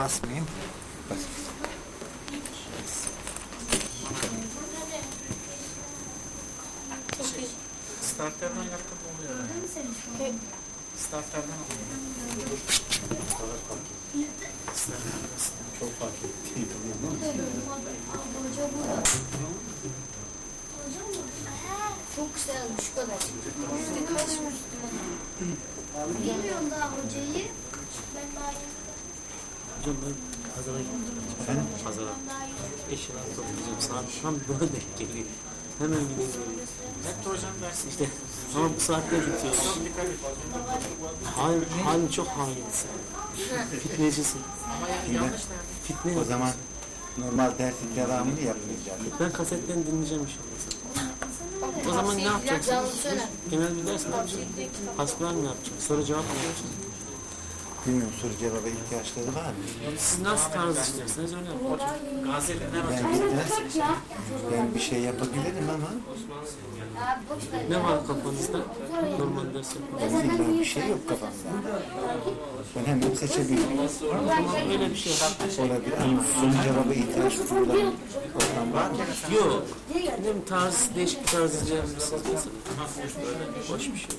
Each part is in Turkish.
basmayayım. Bas. Çok iyi. Starter'dan yaptık oluyor. Yani. Starter'dan oluyor. Çok fark etti. Çok güzel olmuş şu kadar. Yüzde kaçmış. Bilmiyorum daha hocayı. Ben daha Hocam ben pazara gittim. Efendim? Pazara. Eşyalar toplayacağım. Saat tam buna denk geliyor. Hemen geliyor. Hep hocam dersi. İşte ama bu saatte bitiyor. Halin, halin çok hainsin. Fitnecisin. Ama yani yanlış? Fitne O zaman normal dersin devamını yapmayacağız. Ben kasetten dinleyeceğim inşallah. O zaman ne yapacaksın? Genel bir ders mi yapacaksın? Hasbihal mi yapacaksın? Soru cevap mı yapacaksın? Bilmiyorum soru cevaba ihtiyaçları var mı? Siz nasıl tarz isterseniz öyle yapın. Var? Ben, ben, ben bir şey yapabilirim ama. Ne var kafanızda? Normal ders yapın. benim illa bir şey yok kafamda. Ben hemen seçebilirim. Öyle bir şey yap. Olabilir ama soru cevaba ihtiyaç duyulan ortam var mı? Yok. Ne bileyim tarz, değişik bir tarz izleyebilirsiniz. Boş bir şey.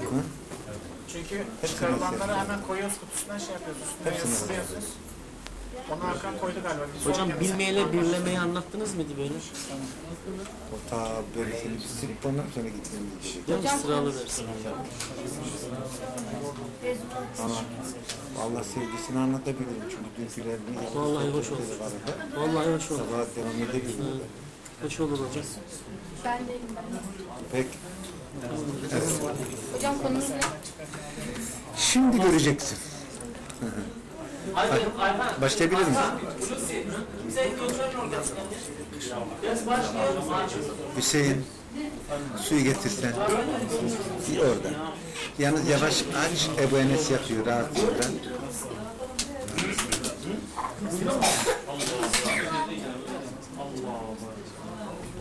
Hı? Çünkü çıkarılanları hemen koyuyoruz kutusundan şey yapıyoruz. Üstüne Hepsini yazılıyorsunuz. Onu Hakan koydu galiba. Bir Hocam bilmeyle birlemeyi anlattınız mıydı böyle? O ta böyle seni bitirip ondan sonra gitmemiz gerekiyor. Değil mi? Sıralı versin. Ama Allah sevgisini anlatabilirim çünkü dünkülerini Vallahi hoş oldu. Vallahi hoş olur. Sabah devam edebilirim. Hoş olur hocam. Pek Hocam konumuz ne? şimdi göreceksin. Başlayabilir miyim? Hüseyin suyu getirsen. Bir orada. Yalnız yavaş aç. Ebu Enes yapıyor rahatsızlıkla. Başlayabilir miyim?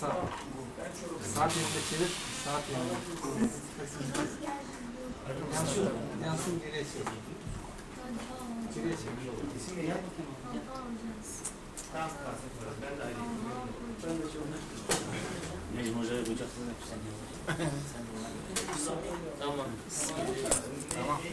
sağ. Saat yönünde çevir, saat yönünde. Yansın, yansın geriye çevir. Geriye çevir. Mecnun Hoca'ya bıçaksın Tamam. Arapça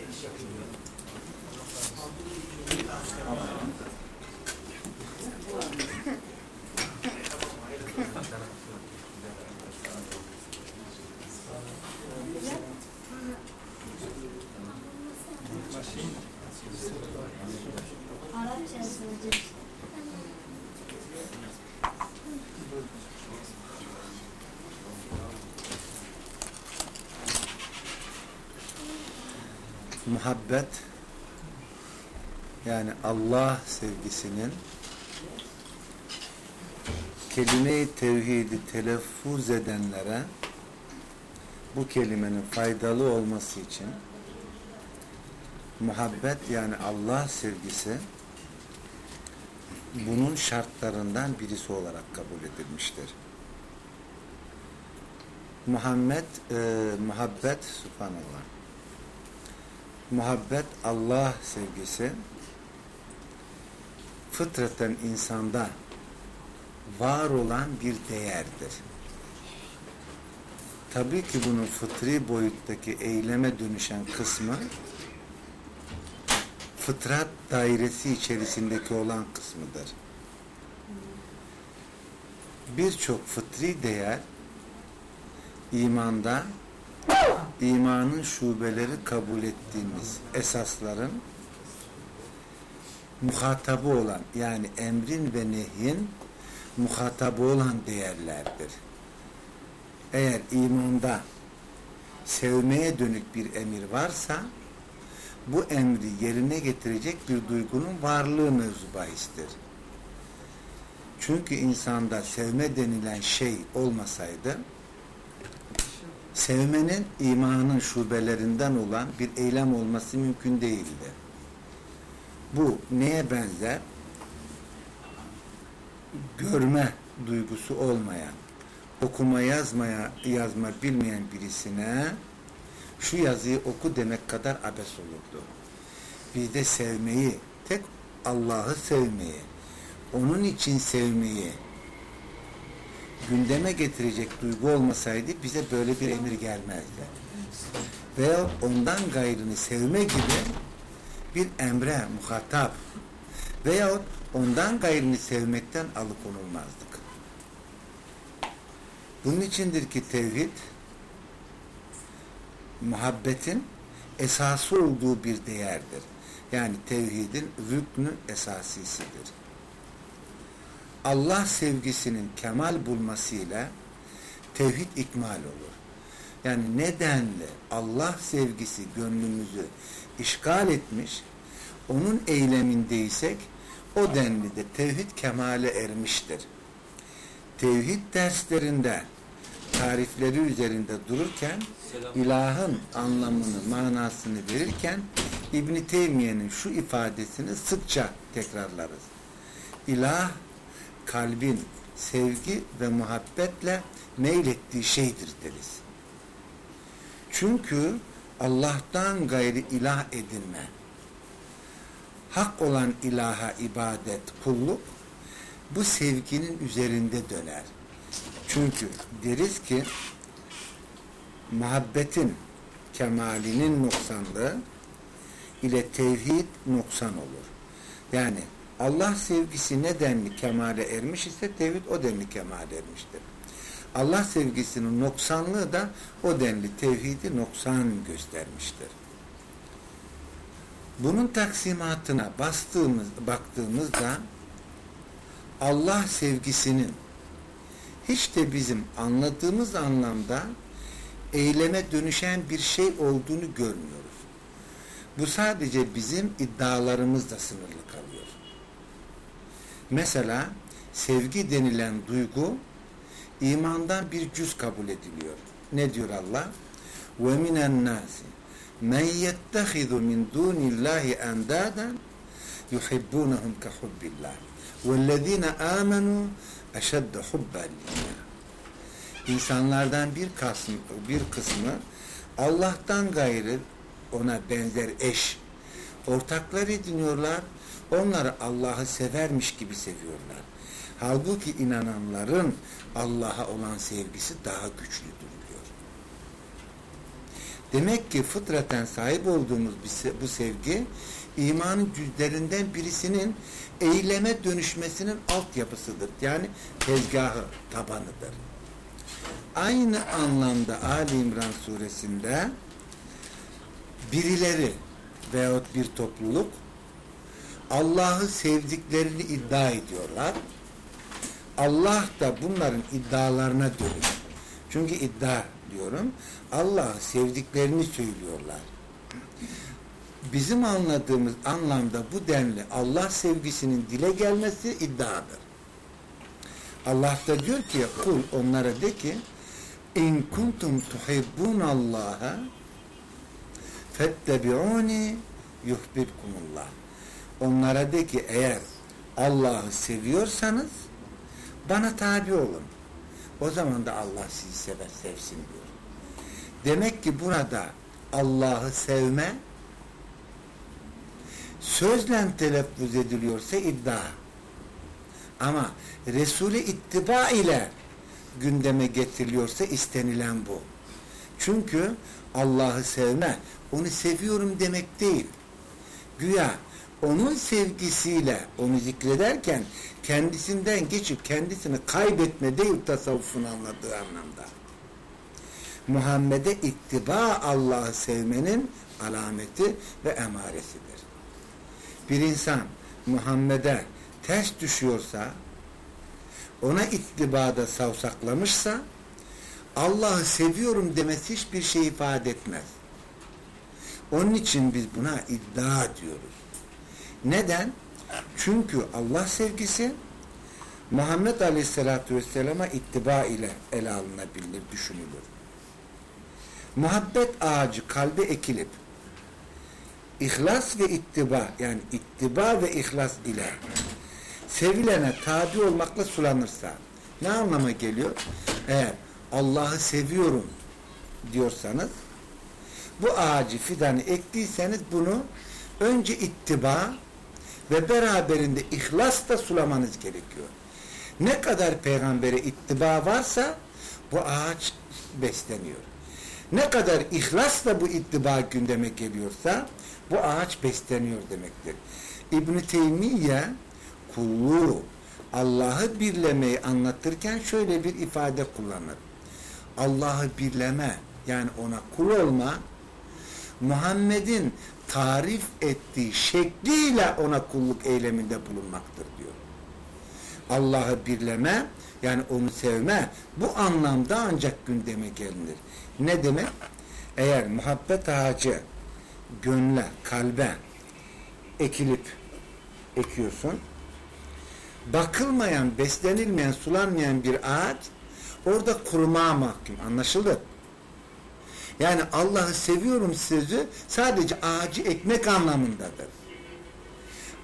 muhabbet yani Allah sevgisinin kelime-i tevhidi telaffuz edenlere bu kelimenin faydalı olması için muhabbet yani Allah sevgisi bunun şartlarından birisi olarak kabul edilmiştir. Muhammed, e, muhabbet, subhanallah. Muhabbet, Allah sevgisi fıtraten insanda var olan bir değerdir. Tabii ki bunun fıtri boyuttaki eyleme dönüşen kısmı fıtrat dairesi içerisindeki olan kısmıdır. Birçok fıtri değer imanda imanın şubeleri kabul ettiğimiz esasların muhatabı olan yani emrin ve nehyin muhatabı olan değerlerdir. Eğer imanda sevmeye dönük bir emir varsa bu emri yerine getirecek bir duygunun varlığı mevzu. Çünkü insanda sevme denilen şey olmasaydı sevmenin imanın şubelerinden olan bir eylem olması mümkün değildi. Bu neye benzer? Görme duygusu olmayan, okuma yazmaya yazma bilmeyen birisine şu yazıyı oku demek kadar abes olurdu. Bizde sevmeyi, tek Allah'ı sevmeyi, onun için sevmeyi gündeme getirecek duygu olmasaydı bize böyle bir emir gelmezdi. Veya ondan gayrını sevme gibi bir emre muhatap veyahut ondan gayrını sevmekten alıkonulmazdık. Bunun içindir ki tevhid muhabbetin esası olduğu bir değerdir. Yani tevhidin rüknü esasisidir. Allah sevgisinin kemal bulmasıyla tevhid ikmal olur. Yani nedenle Allah sevgisi gönlümüzü işgal etmiş, onun eylemindeysek o denli de tevhid kemale ermiştir. Tevhid derslerinde tarifleri üzerinde dururken ilahın anlamını, manasını verirken İbn Teymiye'nin şu ifadesini sıkça tekrarlarız. İlah kalbin sevgi ve muhabbetle meylettiği şeydir deriz. Çünkü Allah'tan gayri ilah edinme, hak olan ilaha ibadet, kulluk bu sevginin üzerinde döner. Çünkü deriz ki muhabbetin kemalinin noksanlığı ile tevhid noksan olur. Yani Allah sevgisi nedenli kemale ermiş ise tevhid o denli kemale ermiştir. Allah sevgisinin noksanlığı da o denli tevhidi noksan göstermiştir. Bunun taksimatına bastığımız, baktığımızda Allah sevgisinin hiç de bizim anladığımız anlamda eyleme dönüşen bir şey olduğunu görmüyoruz. Bu sadece bizim iddialarımızla sınırlı. Mesela sevgi denilen duygu imandan bir cüz kabul ediliyor. Ne diyor Allah? Ve minen nasi men yettehizu min dunillahi endaden yuhibbunahum ka hubbillah vellezine amenu eşedde hubben lillah İnsanlardan bir kısmı, bir kısmı Allah'tan gayrı ona benzer eş, ortaklar ediniyorlar, onları Allah'ı severmiş gibi seviyorlar. Halbuki inananların Allah'a olan sevgisi daha güçlüdür diyor. Demek ki fıtraten sahip olduğumuz bu sevgi imanın cüzlerinden birisinin eyleme dönüşmesinin altyapısıdır. Yani tezgahı, tabanıdır. Aynı anlamda Ali İmran suresinde birileri veyahut bir topluluk Allah'ı sevdiklerini iddia ediyorlar. Allah da bunların iddialarına dönüyor. Çünkü iddia diyorum. Allah'ı sevdiklerini söylüyorlar. Bizim anladığımız anlamda bu denli Allah sevgisinin dile gelmesi iddiadır. Allah da diyor ki kul onlara de ki in kuntum tuhibbun Allah'a fettebi'uni yuhbibkumullah. Onlara de ki eğer Allah'ı seviyorsanız bana tabi olun. O zaman da Allah sizi sever, sevsin diyor. Demek ki burada Allah'ı sevme sözle telaffuz ediliyorsa iddia. Ama Resulü ittiba ile gündeme getiriliyorsa istenilen bu. Çünkü Allah'ı sevme, onu seviyorum demek değil. Güya onun sevgisiyle onu zikrederken kendisinden geçip kendisini kaybetme değil tasavvufun anladığı anlamda. Muhammed'e ittiba Allah'ı sevmenin alameti ve emaresidir. Bir insan Muhammed'e ters düşüyorsa, ona ittibada savsaklamışsa, Allah'ı seviyorum demesi hiçbir şey ifade etmez. Onun için biz buna iddia diyoruz. Neden? Çünkü Allah sevgisi Muhammed Aleyhisselatü Vesselam'a ittiba ile ele alınabilir, düşünülür. Muhabbet ağacı kalbe ekilip ihlas ve ittiba yani ittiba ve ihlas ile sevilene tabi olmakla sulanırsa ne anlama geliyor? Eğer Allah'ı seviyorum diyorsanız bu ağacı fidanı ektiyseniz bunu önce ittiba ve beraberinde ihlasla sulamanız gerekiyor. Ne kadar peygambere ittiba varsa bu ağaç besleniyor. Ne kadar ihlasla bu ittiba gündeme geliyorsa bu ağaç besleniyor demektir. İbn-i Teymiye kulluğu Allah'ı birlemeyi anlatırken şöyle bir ifade kullanır. Allah'ı birleme yani ona kul olma Muhammed'in tarif ettiği şekliyle ona kulluk eyleminde bulunmaktır diyor. Allah'ı birleme yani onu sevme bu anlamda ancak gündeme gelinir. Ne demek? Eğer muhabbet ağacı gönle, kalbe ekilip ekiyorsun bakılmayan, beslenilmeyen, sulanmayan bir ağaç orada kurumaya mahkum. Anlaşıldı? Yani Allah'ı seviyorum sözü sadece ağacı ekmek anlamındadır.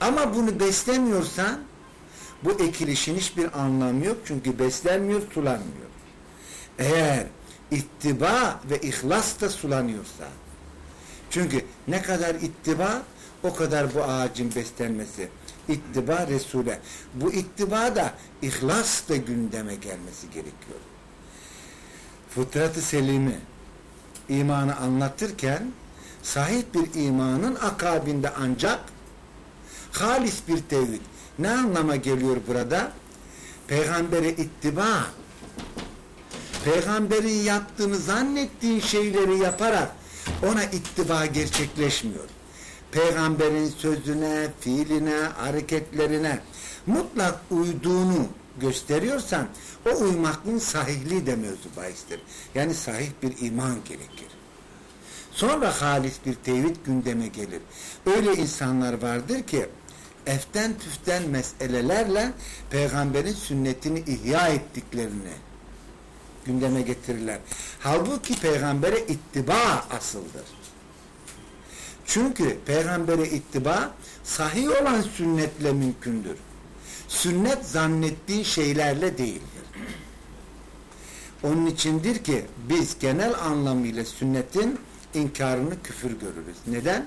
Ama bunu beslemiyorsan bu ekilişin hiçbir anlamı yok. Çünkü beslenmiyor, sulanmıyor. Eğer ittiba ve ihlas da sulanıyorsa çünkü ne kadar ittiba o kadar bu ağacın beslenmesi. İttiba Resul'e. Bu ittiba da ihlas da gündeme gelmesi gerekiyor. Fıtratı selimi imanı anlatırken sahih bir imanın akabinde ancak halis bir tevhid. Ne anlama geliyor burada? Peygambere ittiba peygamberin yaptığını zannettiğin şeyleri yaparak ona ittiba gerçekleşmiyor. Peygamberin sözüne, fiiline, hareketlerine mutlak uyduğunu gösteriyorsan o uymaklığın sahihliği de mevzu bahistir. Yani sahih bir iman gerekir. Sonra halis bir tevhid gündeme gelir. Öyle insanlar vardır ki eften tüften meselelerle peygamberin sünnetini ihya ettiklerini gündeme getirirler. Halbuki peygambere ittiba asıldır. Çünkü peygambere ittiba sahih olan sünnetle mümkündür. Sünnet zannettiğin şeylerle değildir. Onun içindir ki biz genel anlamıyla sünnetin inkarını küfür görürüz. Neden?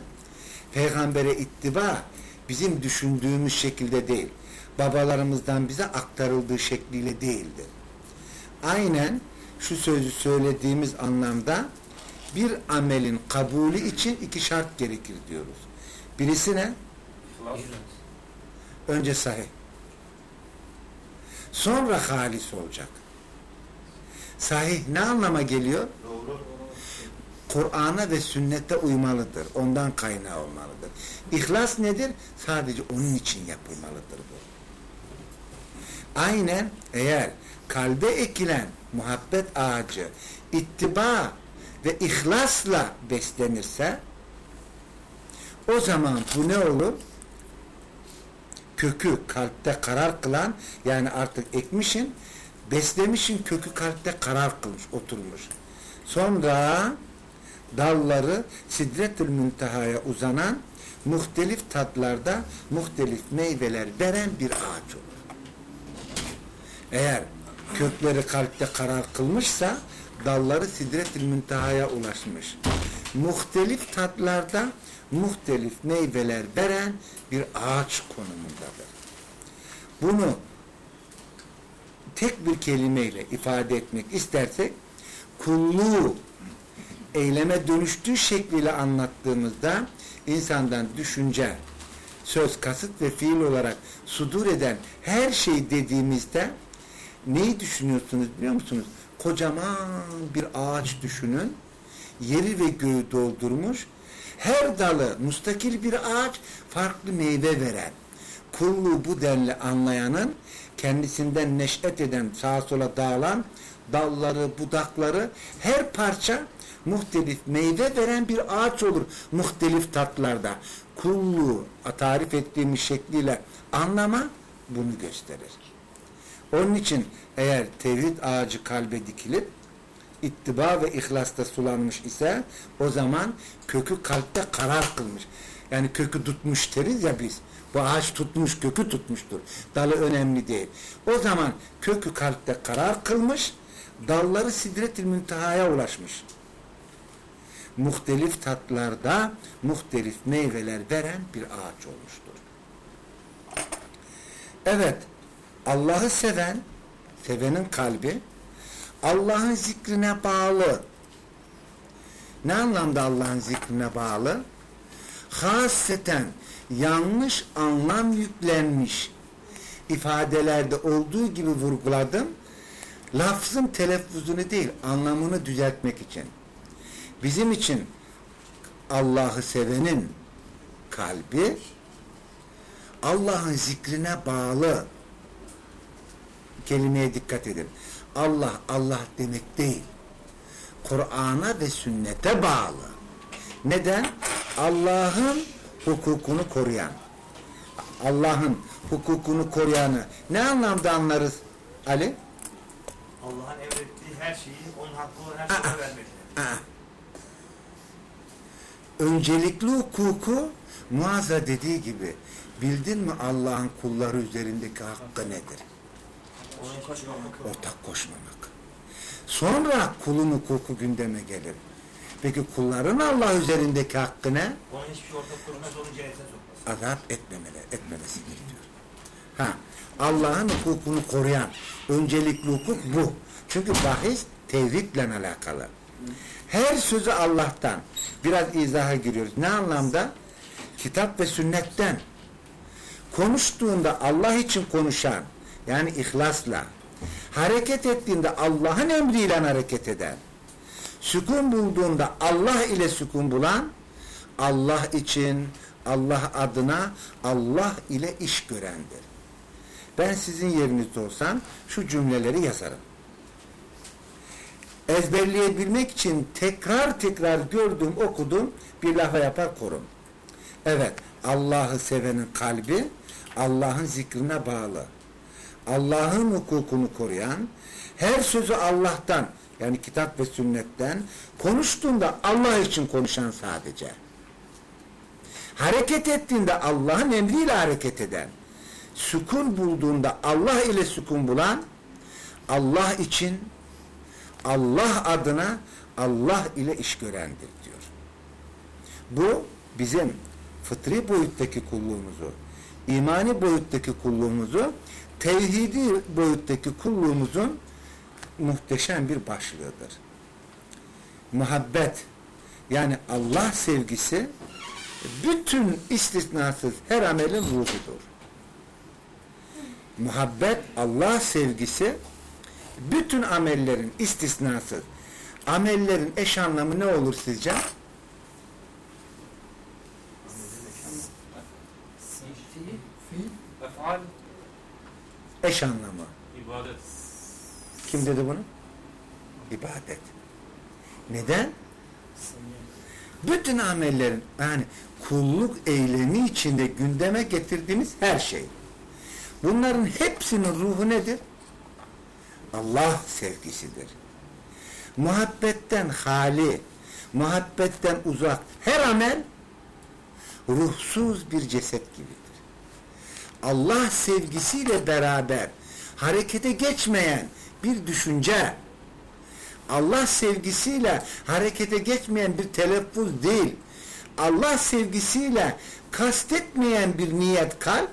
Peygambere ittiba bizim düşündüğümüz şekilde değil. Babalarımızdan bize aktarıldığı şekliyle değildir. Aynen şu sözü söylediğimiz anlamda bir amelin kabulü için iki şart gerekir diyoruz. Birisi ne? Önce sahih. Sonra halis olacak. Sahih ne anlama geliyor? Kur'an'a ve sünnete uymalıdır. Ondan kaynağı olmalıdır. İhlas nedir? Sadece onun için yapılmalıdır bu. Aynen eğer kalbe ekilen muhabbet ağacı ittiba ve ihlasla beslenirse o zaman bu ne olur? Kökü kalpte karar kılan yani artık ekmişin beslemişin kökü kalpte karar kılmış, oturmuş. Sonra dalları sidretül müntehaya uzanan muhtelif tatlarda muhtelif meyveler veren bir ağaç olur. Eğer kökleri kalpte karar kılmışsa dalları sidretül müntehaya ulaşmış. Muhtelif tatlarda muhtelif meyveler veren bir ağaç konumundadır. Bunu tek bir kelimeyle ifade etmek istersek kulluğu eyleme dönüştüğü şekliyle anlattığımızda insandan düşünce, söz, kasıt ve fiil olarak sudur eden her şey dediğimizde neyi düşünüyorsunuz biliyor musunuz? Kocaman bir ağaç düşünün. Yeri ve göğü doldurmuş. Her dalı mustakil bir ağaç farklı meyve veren. Kulluğu bu denli anlayanın kendisinden neşet eden sağa sola dağılan dalları, budakları her parça muhtelif meyve veren bir ağaç olur muhtelif tatlarda. Kulluğu tarif ettiğimiz şekliyle anlama bunu gösterir. Onun için eğer tevhid ağacı kalbe dikilip ittiba ve ihlasta sulanmış ise o zaman kökü kalpte karar kılmış. Yani kökü tutmuş deriz ya biz. Bu ağaç tutmuş, kökü tutmuştur. Dalı önemli değil. O zaman kökü kalpte karar kılmış, dalları sidret-i müntehaya ulaşmış. Muhtelif tatlarda muhtelif meyveler veren bir ağaç olmuştur. Evet, Allah'ı seven, sevenin kalbi, Allah'ın zikrine bağlı. Ne anlamda Allah'ın zikrine bağlı? Haseten yanlış anlam yüklenmiş ifadelerde olduğu gibi vurguladım. Lafzın telaffuzunu değil, anlamını düzeltmek için. Bizim için Allah'ı sevenin kalbi Allah'ın zikrine bağlı kelimeye dikkat edin. Allah Allah demek değil. Kur'an'a ve sünnete bağlı. Neden? Allah'ın hukukunu koruyan. Allah'ın hukukunu koruyanı ne anlamda anlarız Ali? Allah'ın emrettiği her şeyi, onun hakkı olan her şeyi vermek. Öncelikli hukuku muazza dediği gibi bildin mi Allah'ın kulları üzerindeki hakkı nedir? Ortak koşmamak. Sonra kulun hukuku gündeme gelir. Peki kulların Allah üzerindeki hakkı ne? Onun hiçbir şey ortak kurmaz, onu cennete sokmaz. azap etmemeli, etmemesi gerekiyor. Ha, Allah'ın hukukunu koruyan öncelikli hukuk bu. Çünkü bahis tevhidle alakalı. Her sözü Allah'tan. Biraz izaha giriyoruz. Ne anlamda? Kitap ve sünnetten. Konuştuğunda Allah için konuşan, yani ihlasla, hareket ettiğinde Allah'ın emriyle hareket eden, sükun bulduğunda Allah ile sükun bulan, Allah için, Allah adına, Allah ile iş görendir. Ben sizin yerinizde olsam şu cümleleri yazarım. Ezberleyebilmek için tekrar tekrar gördüm, okudum, bir lafa yapar korum. Evet, Allah'ı sevenin kalbi Allah'ın zikrine bağlı. Allah'ın hukukunu koruyan, her sözü Allah'tan, yani kitap ve sünnetten konuştuğunda Allah için konuşan sadece. Hareket ettiğinde Allah'ın emriyle hareket eden, sükun bulduğunda Allah ile sükun bulan, Allah için, Allah adına, Allah ile iş görendir diyor. Bu bizim fıtri boyuttaki kulluğumuzu, imani boyuttaki kulluğumuzu, tevhidi boyuttaki kulluğumuzun muhteşem bir başlığıdır. Muhabbet, yani Allah sevgisi, bütün istisnasız her amelin ruhudur. Muhabbet, Allah sevgisi, bütün amellerin istisnasız, amellerin eş anlamı ne olur sizce? Efal, Eş anlamı. İbadet. Kim dedi bunu? İbadet. Neden? Bütün amellerin yani kulluk eylemi içinde gündeme getirdiğimiz her şey. Bunların hepsinin ruhu nedir? Allah sevgisidir. Muhabbetten hali, muhabbetten uzak her amel ruhsuz bir ceset gibidir. Allah sevgisiyle beraber harekete geçmeyen bir düşünce, Allah sevgisiyle harekete geçmeyen bir telaffuz değil, Allah sevgisiyle kastetmeyen bir niyet kalp,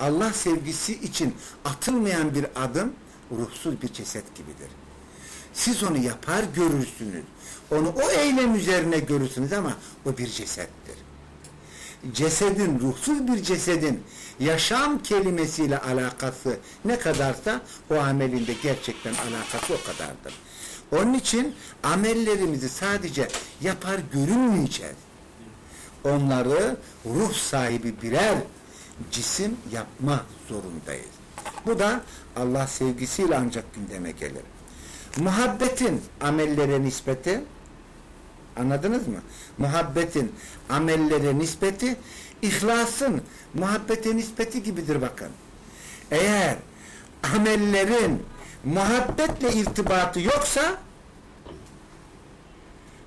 Allah sevgisi için atılmayan bir adım ruhsuz bir ceset gibidir. Siz onu yapar görürsünüz. Onu o eylem üzerine görürsünüz ama o bir cesettir. cesedin, ruhsuz bir cesedin yaşam kelimesiyle alakası ne kadarsa o amelinde gerçekten alakası o kadardır. Onun için amellerimizi sadece yapar görünmeyeceğiz. Onları ruh sahibi birer cisim yapma zorundayız. Bu da Allah sevgisiyle ancak gündeme gelir. Muhabbetin amellere nispeti anladınız mı? Muhabbetin amellere nispeti ihlasın muhabbete nispeti gibidir bakın. Eğer amellerin muhabbetle irtibatı yoksa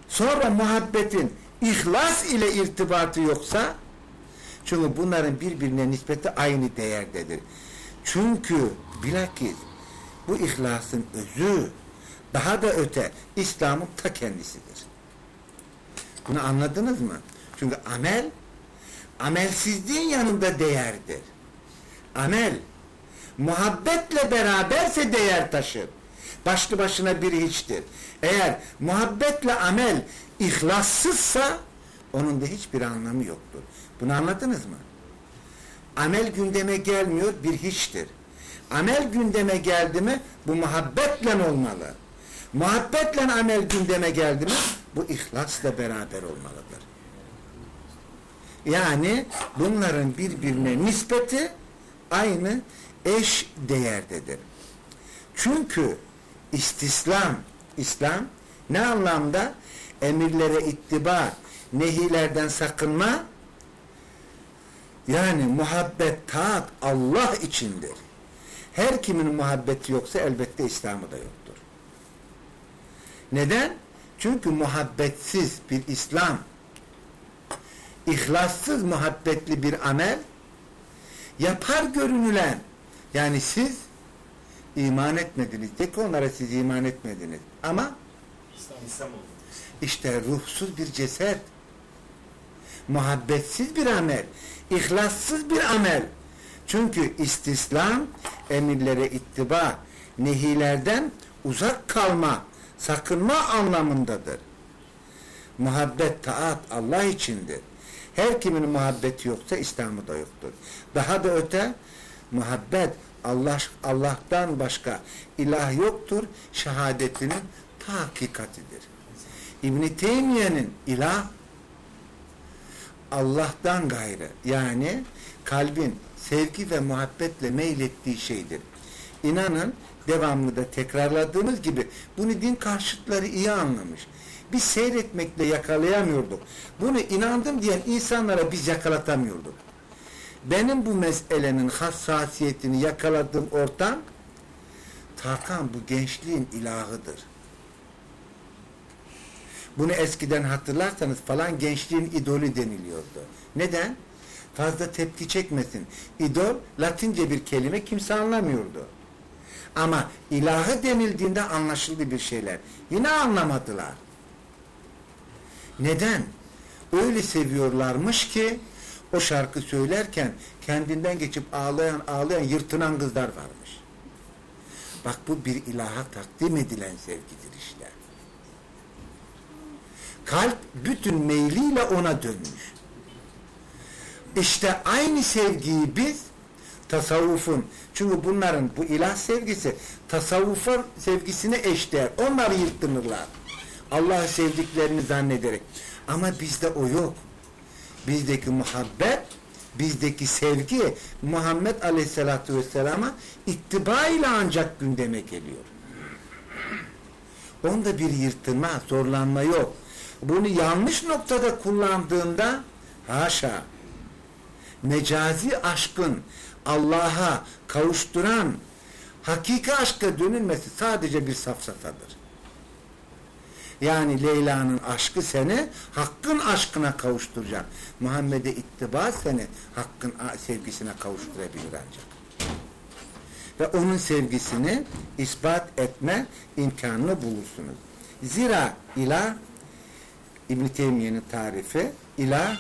sonra muhabbetin ihlas ile irtibatı yoksa çünkü bunların birbirine nispeti aynı değerdedir. Çünkü bilakis bu ihlasın özü daha da öte İslam'ın ta kendisidir. Bunu anladınız mı? Çünkü amel amelsizliğin yanında değerdir. Amel muhabbetle beraberse değer taşır. Başlı başına bir hiçtir. Eğer muhabbetle amel ihlassızsa onun da hiçbir anlamı yoktur. Bunu anladınız mı? Amel gündeme gelmiyor bir hiçtir. Amel gündeme geldi mi bu muhabbetle olmalı. Muhabbetle amel gündeme geldi mi bu ihlasla beraber olmalıdır. Yani bunların birbirine nispeti aynı eş değerdedir. Çünkü istislam, İslam ne anlamda? Emirlere ittiba, nehilerden sakınma, yani muhabbet, taat Allah içindir. Her kimin muhabbeti yoksa elbette İslam'ı da yoktur. Neden? Çünkü muhabbetsiz bir İslam, ihlassız muhabbetli bir amel, yapar görünülen, yani siz iman etmediniz. De ki onlara siz iman etmediniz. Ama işte ruhsuz bir ceset, muhabbetsiz bir amel, ihlassız bir amel. Çünkü istislam, emirlere ittiba, nehilerden uzak kalma, sakınma anlamındadır. Muhabbet, taat Allah içindir. Her kimin muhabbeti yoksa İslam'ı da yoktur. Daha da öte, muhabbet Allah Allah'tan başka ilah yoktur şehadetinin ta hakikatidir. İbn Teymiye'nin ilah Allah'tan gayrı yani kalbin sevgi ve muhabbetle meylettiği şeydir. İnanın devamlı da tekrarladığımız gibi bunu din karşıtları iyi anlamış. Biz seyretmekle yakalayamıyorduk. Bunu inandım diyen insanlara biz yakalatamıyorduk. Benim bu meselenin hassasiyetini yakaladığım ortam Tarkan bu gençliğin ilahıdır. Bunu eskiden hatırlarsanız falan gençliğin idolü deniliyordu. Neden? Fazla tepki çekmesin. İdol Latince bir kelime kimse anlamıyordu. Ama ilahı denildiğinde anlaşıldı bir şeyler. Yine anlamadılar. Neden? Öyle seviyorlarmış ki o şarkı söylerken kendinden geçip ağlayan ağlayan yırtınan kızlar varmış. Bak bu bir ilaha takdim edilen sevgidir işte. Kalp bütün meyliyle ona dönmüş. İşte aynı sevgiyi biz tasavvufun çünkü bunların bu ilah sevgisi tasavvufa sevgisine eşdeğer. Onlar yırtınırlar. Allah'ı sevdiklerini zannederek. Ama bizde o yok. Bizdeki muhabbet, bizdeki sevgi Muhammed Aleyhisselatü Vesselam'a ittiba ile ancak gündeme geliyor. Onda bir yırtınma, zorlanma yok. Bunu yanlış noktada kullandığında haşa mecazi aşkın Allah'a kavuşturan hakiki aşka dönülmesi sadece bir safsatadır. Yani Leyla'nın aşkı seni hakkın aşkına kavuşturacak. Muhammed'e ittiba seni hakkın sevgisine kavuşturabilir ancak. Ve onun sevgisini ispat etme imkanını bulursunuz. Zira ilah İbn-i Teymiye'nin tarifi ilah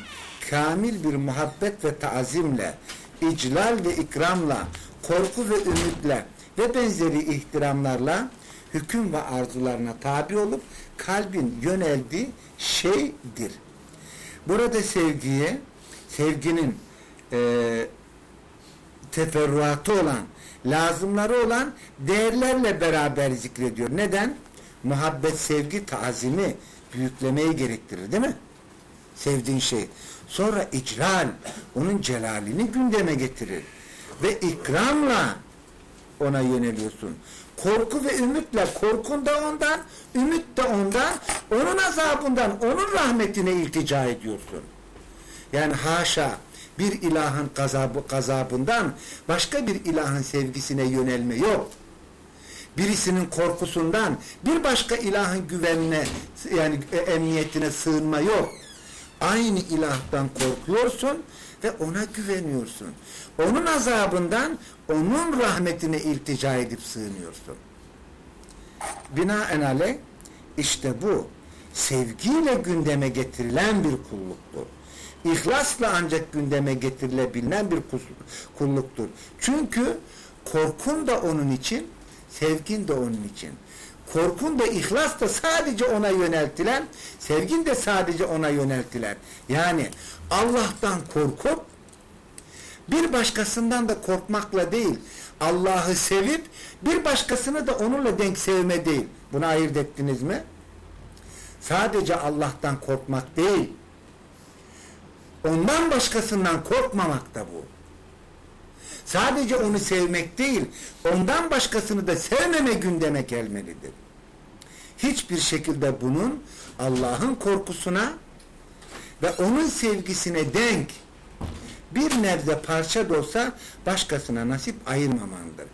kamil bir muhabbet ve taazimle iclal ve ikramla korku ve ümitle ve benzeri ihtiramlarla hüküm ve arzularına tabi olup kalbin yöneldiği şeydir. Burada sevgiye sevginin e, teferruatı olan, lazımları olan değerlerle beraber zikrediyor. Neden? Muhabbet, sevgi, tazimi, büyüklemeyi gerektirir değil mi? Sevdiğin şey. Sonra icral, onun celalini gündeme getirir. Ve ikramla ona yöneliyorsun. Korku ve ümitle, korkun da ondan, ümit de ondan, onun azabından, onun rahmetine iltica ediyorsun. Yani haşa bir ilahın gazabı, gazabından başka bir ilahın sevgisine yönelme yok. Birisinin korkusundan bir başka ilahın güvenine yani e, emniyetine sığınma yok. Aynı ilahtan korkuyorsun ve ona güveniyorsun. Onun azabından onun rahmetine iltica edip sığınıyorsun. Binaenaleyh işte bu sevgiyle gündeme getirilen bir kulluktur. İhlasla ancak gündeme getirilebilen bir kulluktur. Çünkü korkun da onun için, sevgin de onun için. Korkun da ihlas da sadece ona yöneltilen, sevgin de sadece ona yöneltilen. Yani Allah'tan korkup bir başkasından da korkmakla değil, Allah'ı sevip bir başkasını da onunla denk sevme değil. Bunu ayırt ettiniz mi? Sadece Allah'tan korkmak değil, ondan başkasından korkmamak da bu. Sadece onu sevmek değil, ondan başkasını da sevmeme gündeme gelmelidir. Hiçbir şekilde bunun Allah'ın korkusuna ve onun sevgisine denk bir nebze parça da olsa başkasına nasip ayırmamandır.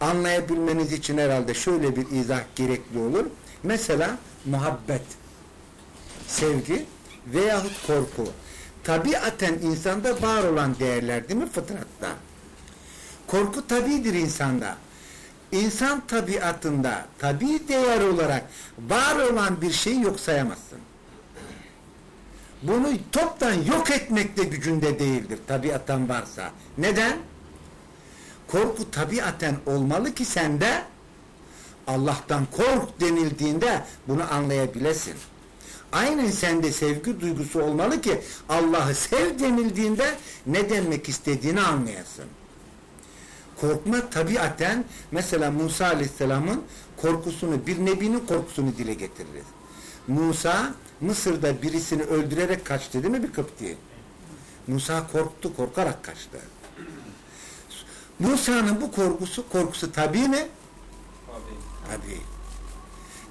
Anlayabilmeniz için herhalde şöyle bir izah gerekli olur. Mesela muhabbet, sevgi veyahut korku. Tabiaten insanda var olan değerler değil mi fıtratta? Korku tabidir insanda. İnsan tabiatında tabi değer olarak var olan bir şeyi yok sayamazsın. Bunu toptan yok etmek de gücünde değildir tabiattan varsa. Neden? Korku tabiaten olmalı ki sende Allah'tan kork denildiğinde bunu anlayabilesin. Aynen sende sevgi duygusu olmalı ki Allah'ı sev denildiğinde ne demek istediğini anlayasın. Korkma tabiaten mesela Musa Aleyhisselam'ın korkusunu, bir nebinin korkusunu dile getiririz. Musa Mısır'da birisini öldürerek kaçtı değil mi bir Kıpti? Musa korktu, korkarak kaçtı. Musa'nın bu korkusu, korkusu tabi mi? Tabi.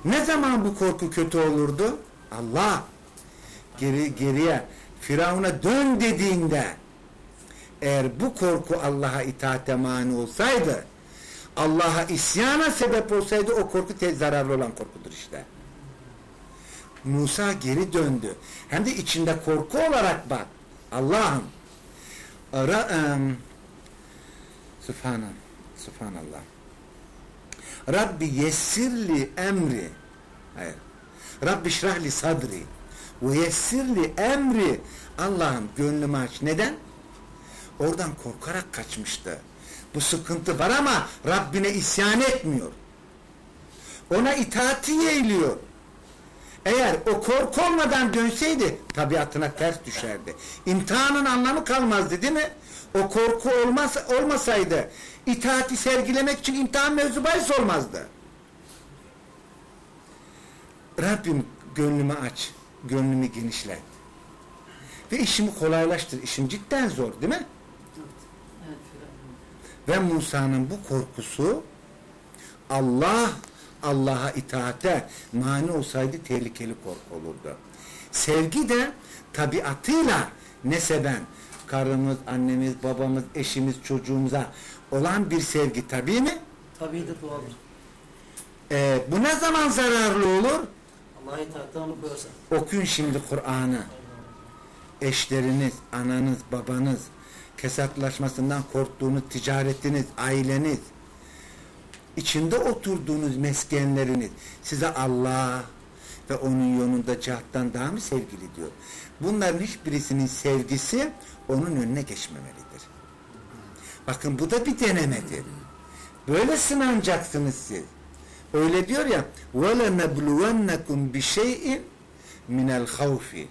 Ne zaman bu korku kötü olurdu? Allah geri geriye Firavun'a dön dediğinde eğer bu korku Allah'a itaate mani olsaydı Allah'a isyana sebep olsaydı o korku tez zararlı olan korkudur işte. Musa geri döndü. Hem de içinde korku olarak bak. Allah'ım um, Subhanallah Subhanallah Rabbi yessirli emri hayır Rabbi şrahli sadri ve yessirli emri Allah'ım gönlümü aç. Neden? Oradan korkarak kaçmıştı. Bu sıkıntı var ama Rabbine isyan etmiyor. Ona itaati yeğliyor. Eğer o korku olmadan dönseydi tabiatına ters düşerdi. İmtihanın anlamı kalmazdı değil mi? O korku olmaz, olmasaydı itaati sergilemek için imtihan mevzu bahis olmazdı. Rabbim gönlümü aç, gönlümü genişlet. Ve işimi kolaylaştır. İşim cidden zor değil mi? Ve Musa'nın bu korkusu Allah Allah'a itaate mani olsaydı tehlikeli korku olurdu. Sevgi de tabiatıyla neseben karımız, annemiz, babamız, eşimiz, çocuğumuza olan bir sevgi tabi mi? Tabii de. Ee, bu ne zaman zararlı olur? Allah'a itaatte onu koyarsa. Okuyun şimdi Kur'an'ı. Eşleriniz, ananız, babanız, kesatlaşmasından korktuğunuz ticaretiniz, aileniz, içinde oturduğunuz meskenleriniz size Allah ve onun yolunda cihattan daha mı sevgili diyor. Bunların hiçbirisinin sevgisi onun önüne geçmemelidir. Bakın bu da bir denemedir. Böyle sınanacaksınız siz. Öyle diyor ya وَلَنَبْلُوَنَّكُمْ بِشَيْءٍ مِنَ الْخَوْفِ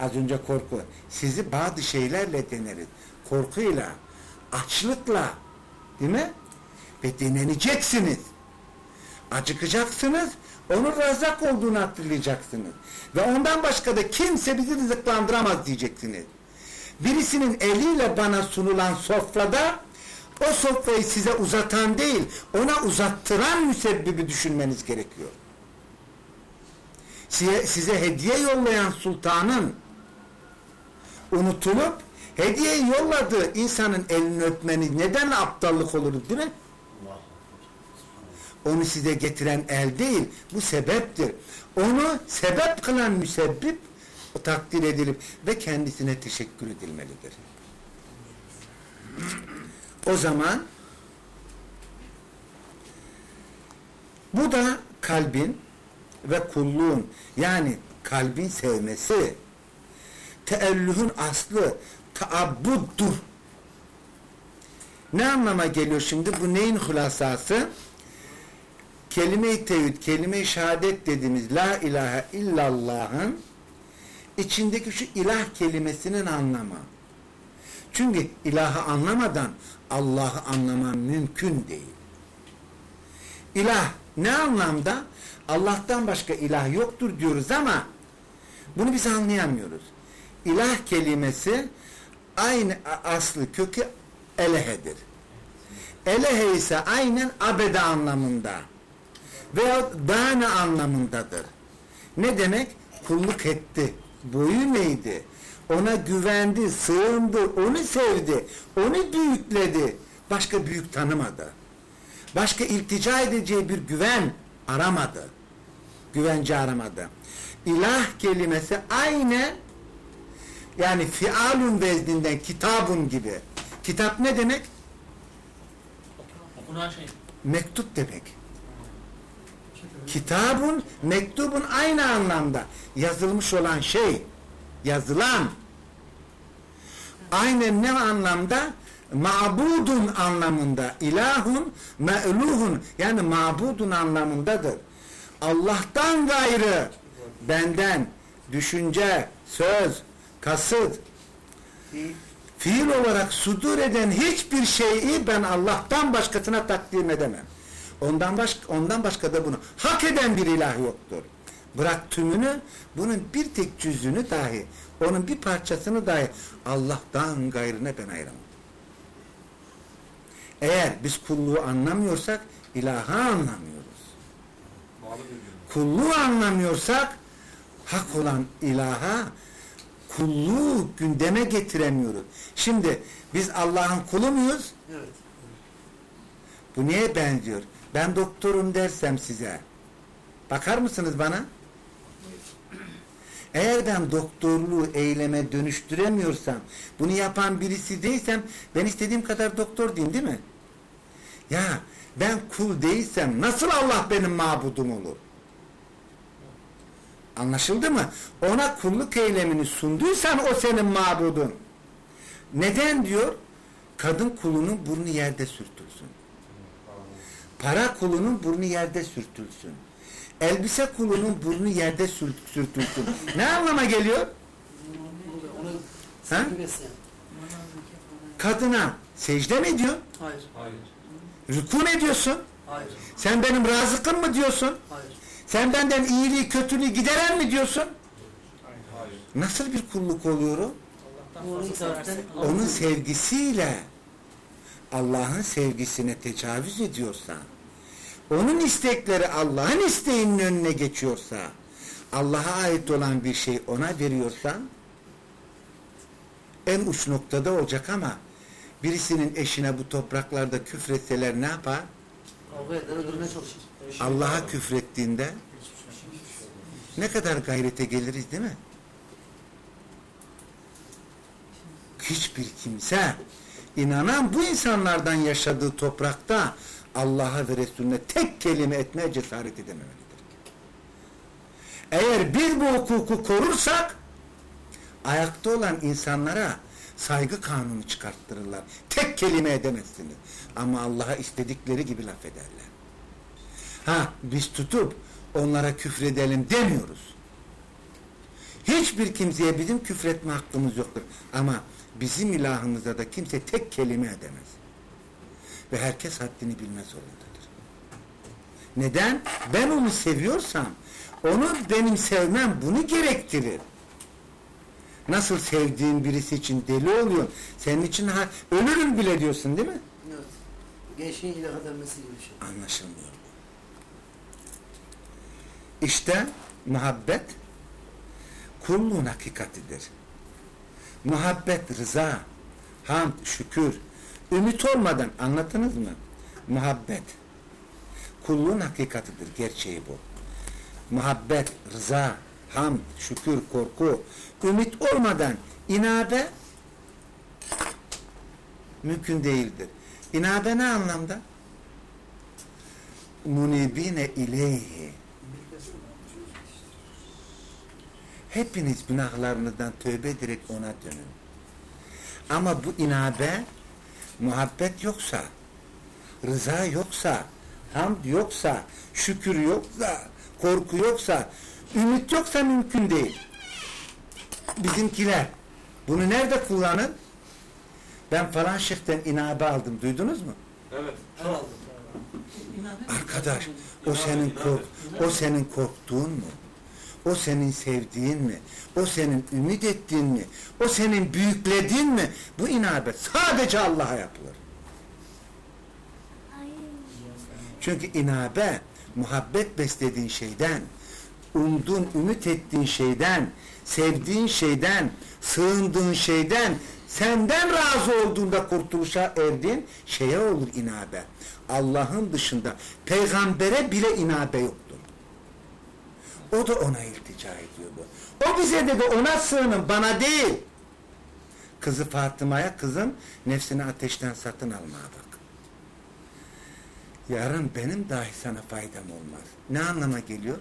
Az önce korku. Sizi bazı şeylerle deneriz. Korkuyla, açlıkla, değil mi? Ve deneneceksiniz. Acıkacaksınız, onun razak olduğunu hatırlayacaksınız. Ve ondan başka da kimse bizi rızıklandıramaz diyeceksiniz. Birisinin eliyle bana sunulan sofrada o sofrayı size uzatan değil, ona uzattıran müsebbibi düşünmeniz gerekiyor. Size, size hediye yollayan sultanın unutulup hediye yolladığı insanın elini öpmeniz neden aptallık olur değil mi? Onu size getiren el değil, bu sebeptir. Onu sebep kılan müsebbip takdir edilip ve kendisine teşekkür edilmelidir. O zaman bu da kalbin ve kulluğun yani kalbin sevmesi teellühün aslı taabbuddur. Ne anlama geliyor şimdi? Bu neyin hülasası? Kelime-i tevhid, kelime-i şehadet dediğimiz la ilahe illallah'ın içindeki şu ilah kelimesinin anlamı. Çünkü ilahı anlamadan Allah'ı anlaman mümkün değil. İlah ne anlamda? Allah'tan başka ilah yoktur diyoruz ama bunu biz anlayamıyoruz. İlah kelimesi aynı aslı kökü elehedir. Elehe ise aynen abede anlamında veya dâne anlamındadır. Ne demek? Kulluk etti. Boyun eğdi. Ona güvendi, sığındı, onu sevdi, onu büyükledi. Başka büyük tanımadı. Başka iltica edeceği bir güven aramadı. Güvence aramadı. İlah kelimesi aynen yani fialun vezninden kitabun gibi. Kitap ne demek? Okunan şey. Mektup demek. Kitabun, mektubun aynı anlamda. Yazılmış olan şey. Yazılan. Aynen ne anlamda? Ma'budun anlamında. İlahun, me'luhun. Yani ma'budun anlamındadır. Allah'tan gayrı benden düşünce, söz, kasıt, fiil olarak sudur eden hiçbir şeyi ben Allah'tan başkasına takdim edemem. Ondan başka, ondan başka da bunu hak eden bir ilah yoktur. Bırak tümünü, bunun bir tek cüzünü dahi, onun bir parçasını dahi Allah'tan gayrına ben ayıramam. Eğer biz kulluğu anlamıyorsak, ilahı anlamıyoruz. Kulluğu anlamıyorsak, hak olan ilaha kulluğu gündeme getiremiyoruz. Şimdi biz Allah'ın kulu muyuz? Evet. Bu neye benziyor? Ben doktorum dersem size. Bakar mısınız bana? Eğer ben doktorluğu eyleme dönüştüremiyorsam, bunu yapan birisi değilsem, ben istediğim kadar doktor diyeyim değil mi? Ya ben kul değilsem nasıl Allah benim mabudum olur? Anlaşıldı mı? Ona kulluk eylemini sunduysan o senin mabudun. Neden diyor? Kadın kulunun burnu yerde sürtülsün. Para kulunun burnu yerde sürtülsün. Elbise kulunun burnu yerde sür- sürtülsün. Ne anlama geliyor? Ha? Kadına secde mi ediyor? Hayır. Rükû mu ediyorsun? Hayır. Sen benim razıkım mı diyorsun? Hayır. Sen benden iyiliği kötülüğü gideren mi diyorsun? Nasıl bir kulluk oluyor Onun sevgisiyle Allah'ın sevgisine tecavüz ediyorsa, onun istekleri Allah'ın isteğinin önüne geçiyorsa, Allah'a ait olan bir şey ona veriyorsan, en uç noktada olacak ama birisinin eşine bu topraklarda küfretseler ne yapar? Allah'a küfrettiğinde ne kadar gayrete geliriz değil mi? Hiçbir kimse inanan bu insanlardan yaşadığı toprakta Allah'a ve Resulüne tek kelime etmeye cesaret edememelidir. Eğer bir bu hukuku korursak ayakta olan insanlara saygı kanunu çıkarttırırlar. Tek kelime edemezsiniz. Ama Allah'a istedikleri gibi laf ederler. Ha biz tutup onlara küfredelim demiyoruz. Hiçbir kimseye bizim küfretme hakkımız yoktur. Ama bizim ilahımıza da kimse tek kelime edemez. Ve herkes haddini bilme zorundadır. Neden? Ben onu seviyorsam, onu benim sevmem bunu gerektirir. Nasıl sevdiğin birisi için deli oluyorsun. Senin için ha, ölürüm bile diyorsun değil mi? Evet. Gençliğin ilaha denmesi gibi bir şey. Anlaşılmıyor. İşte muhabbet kulluğun hakikatidir. Muhabbet, rıza, hamd, şükür, ümit olmadan anlatınız mı? Muhabbet kulluğun hakikatidir, gerçeği bu. Muhabbet, rıza, hamd, şükür, korku, ümit olmadan inabe mümkün değildir. İnabe ne anlamda? munibine ileyhi hepiniz günahlarınızdan tövbe ederek ona dönün. Ama bu inabe muhabbet yoksa, rıza yoksa, hamd yoksa, şükür yoksa, korku yoksa, ümit yoksa mümkün değil. Bizimkiler bunu nerede kullanır? Ben falan şeyhten inabe aldım. Duydunuz mu? Evet. Arkadaş, o senin kork, o senin korktuğun mu? O senin sevdiğin mi? O senin ümit ettiğin mi? O senin büyüklediğin mi? Bu inabet sadece Allah'a yapılır. Çünkü inabe, muhabbet beslediğin şeyden, umduğun, ümit ettiğin şeyden, sevdiğin şeyden, sığındığın şeyden, senden razı olduğunda kurtuluşa erdiğin şeye olur inabe. Allah'ın dışında peygambere bile inabe yoktur. O da ona iltica ediyordu. O bize dedi ona sığının bana değil. Kızı Fatıma'ya kızım nefsini ateşten satın almaya bak. Yarın benim dahi sana faydam olmaz. Ne anlama geliyor?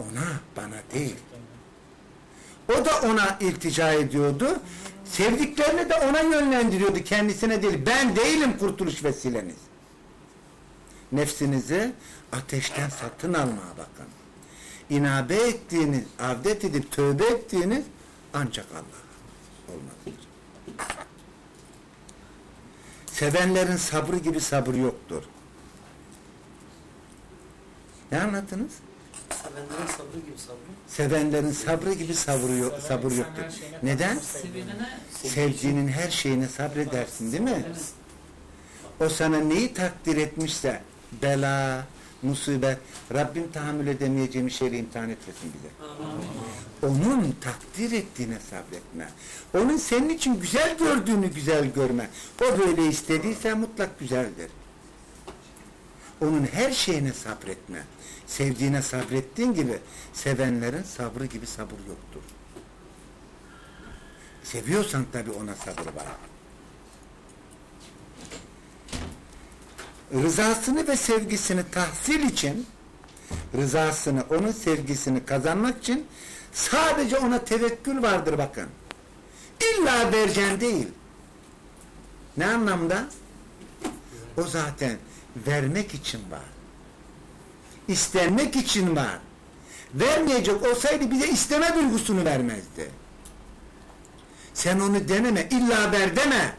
Ona, bana değil. O da ona iltica ediyordu. Sevdiklerini de ona yönlendiriyordu. Kendisine değil. Ben değilim kurtuluş vesileniz. Nefsinizi ateşten satın almaya bakın. İnabe ettiğiniz, avdet edip tövbe ettiğiniz ancak Allah olmalıdır. Sevenlerin sabrı gibi sabır yoktur. Ne anlattınız? Sevenlerin sabrı gibi sabrı. Sevenlerin sabrı gibi sabrı yok, sabır yoktur. Neden? Sevdiğinin her şeyine sabredersin değil mi? O sana neyi takdir etmişse bela, musibet, Rabbim tahammül edemeyeceğim şeyle imtihan etmesin bize. Onun takdir ettiğine sabretme. Onun senin için güzel gördüğünü güzel görme. O böyle istediyse mutlak güzeldir. Onun her şeyine sabretme. Sevdiğine sabrettiğin gibi sevenlerin sabrı gibi sabır yoktur. Seviyorsan tabi ona sabır var. Rızasını ve sevgisini tahsil için rızasını, onun sevgisini kazanmak için sadece ona tevekkül vardır bakın. İlla vereceksin değil. Ne anlamda? O zaten vermek için var. İstenmek için var. Vermeyecek olsaydı bize isteme duygusunu vermezdi. Sen onu deneme, illa ver deme.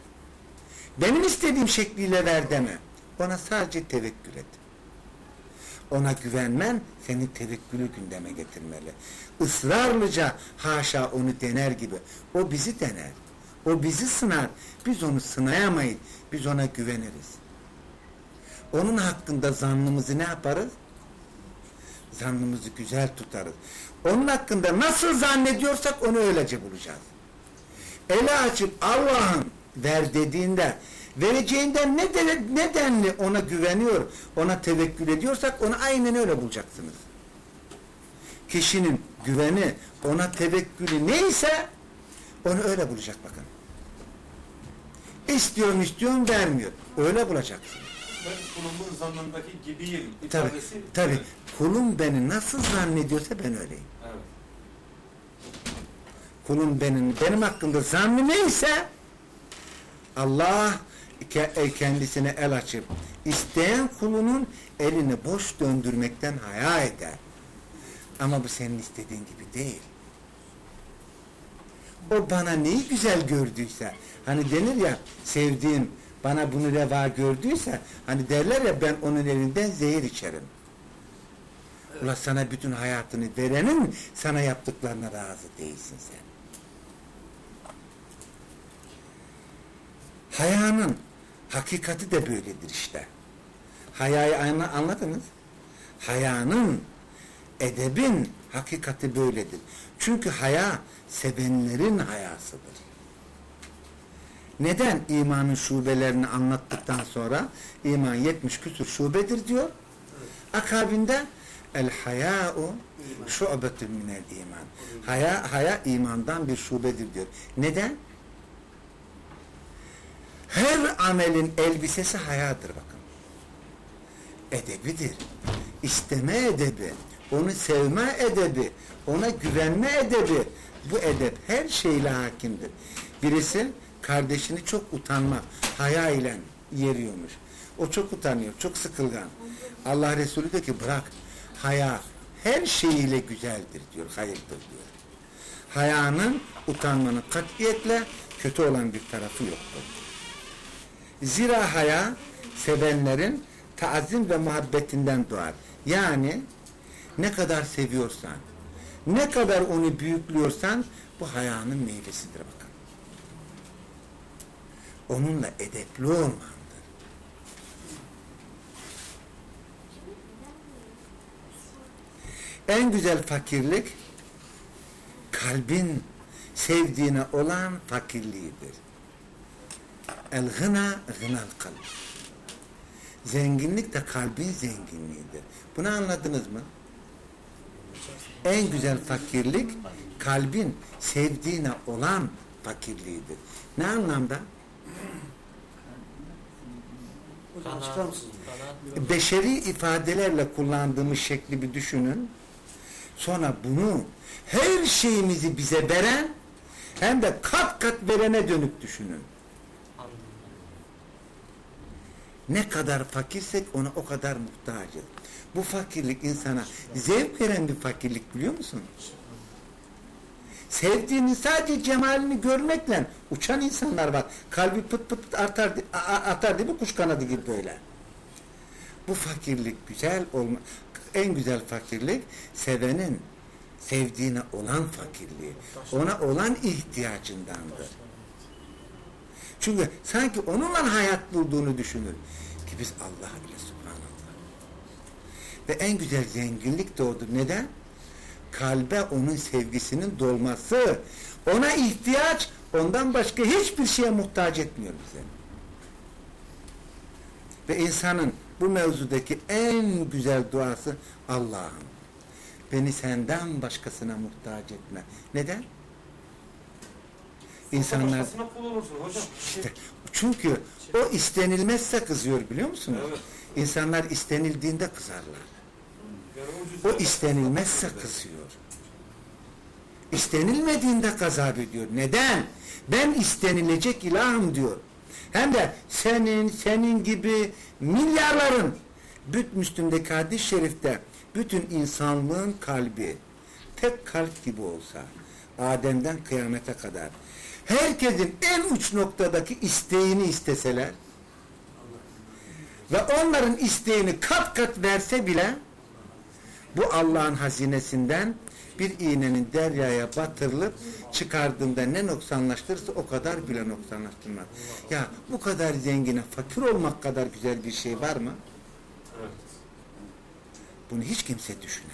Benim istediğim şekliyle ver deme. Ona sadece tevekkül et. Ona güvenmen senin tevekkülü gündeme getirmeli. Israrlıca haşa onu dener gibi. O bizi dener. O bizi sınar. Biz onu sınayamayız. Biz ona güveniriz. Onun hakkında zannımızı ne yaparız? Zannımızı güzel tutarız. Onun hakkında nasıl zannediyorsak onu öylece bulacağız. Ele açıp Allah'ın ver dediğinde vereceğinden ne de, nedenli ona güveniyor, ona tevekkül ediyorsak onu aynen öyle bulacaksınız. Kişinin güveni, ona tevekkülü neyse onu öyle bulacak bakın. İstiyorum istiyorum vermiyor. Öyle bulacaksın. Ben kulumun zannındaki gibiyim ifadesi. tabi Evet. kulum beni nasıl zannediyorsa ben öyleyim. Evet. kulun benim benim hakkında zannı neyse Allah e, kendisine el açıp isteyen kulunun elini boş döndürmekten haya eder. Ama bu senin istediğin gibi değil. O bana neyi güzel gördüyse, hani denir ya sevdiğim bana bunu reva gördüyse, hani derler ya ben onun elinden zehir içerim. Ula sana bütün hayatını verenin sana yaptıklarına razı değilsin sen. Hayanın hakikati de böyledir işte. Hayayı anla- anladınız? Hayanın, edebin hakikati böyledir. Çünkü haya sevenlerin hayasıdır. Neden imanın şubelerini anlattıktan sonra iman 70 küsur şubedir diyor. Akabinde el haya'u şubetun minel iman. Haya, haya imandan bir şubedir diyor. Neden? Her amelin elbisesi hayadır bakın. Edebidir. İsteme edebi, onu sevme edebi, ona güvenme edebi. Bu edep her şeyle hakimdir. Birisi kardeşini çok utanma, haya ile yeriyormuş. O çok utanıyor, çok sıkılgan. Allah Resulü diyor ki bırak, haya her şeyiyle güzeldir diyor, hayırdır diyor. Hayanın, utanmanın katiyetle kötü olan bir tarafı yoktur. Zira haya sevenlerin taazim ve muhabbetinden doğar. Yani ne kadar seviyorsan, ne kadar onu büyüklüyorsan bu hayanın meyvesidir bakın. Onunla edepli olmandır. En güzel fakirlik kalbin sevdiğine olan fakirliğidir. El gına gınal kalb. Zenginlik de kalbin zenginliğidir. Bunu anladınız mı? En güzel fakirlik kalbin sevdiğine olan fakirliğidir. Ne anlamda? Hocam çıkar mısınız? Beşeri ifadelerle kullandığımız şekli bir düşünün. Sonra bunu her şeyimizi bize veren hem de kat kat verene dönüp düşünün. Ne kadar fakirsek ona o kadar muhtacız. Bu fakirlik insana zevk veren bir fakirlik biliyor musun? Sevdiğini sadece cemalini görmekle uçan insanlar var. Kalbi pıt pıt artar, atar değil mi kuş kanadı gibi böyle. Bu fakirlik güzel olma. En güzel fakirlik sevenin sevdiğine olan fakirliği. Ona olan ihtiyacındandır. Çünkü sanki onunla hayat bulduğunu düşünür. Ki biz Allah ile subhanallah. Ve en güzel zenginlik de odur. Neden? Kalbe onun sevgisinin dolması. Ona ihtiyaç ondan başka hiçbir şeye muhtaç etmiyor bize. Ve insanın bu mevzudaki en güzel duası Allah'ım beni senden başkasına muhtaç etme. Neden? İnsanlar kul olursun hocam. işte çünkü o istenilmezse kızıyor biliyor musunuz? Evet. İnsanlar istenildiğinde kızarlar. O istenilmezse kızıyor. İstenilmediğinde gazap ediyor. Neden? Ben istenilecek ilahım diyor. Hem de senin, senin gibi milyarların büt Müslüm'deki hadis-i şerifte bütün insanlığın kalbi tek kalp gibi olsa Adem'den kıyamete kadar herkesin en uç noktadaki isteğini isteseler ve onların isteğini kat kat verse bile bu Allah'ın hazinesinden bir iğnenin deryaya batırılıp çıkardığında ne noksanlaştırırsa o kadar bile noksanlaştırmaz. Ya bu kadar zengine fakir olmak kadar güzel bir şey var mı? Bunu hiç kimse düşünemez.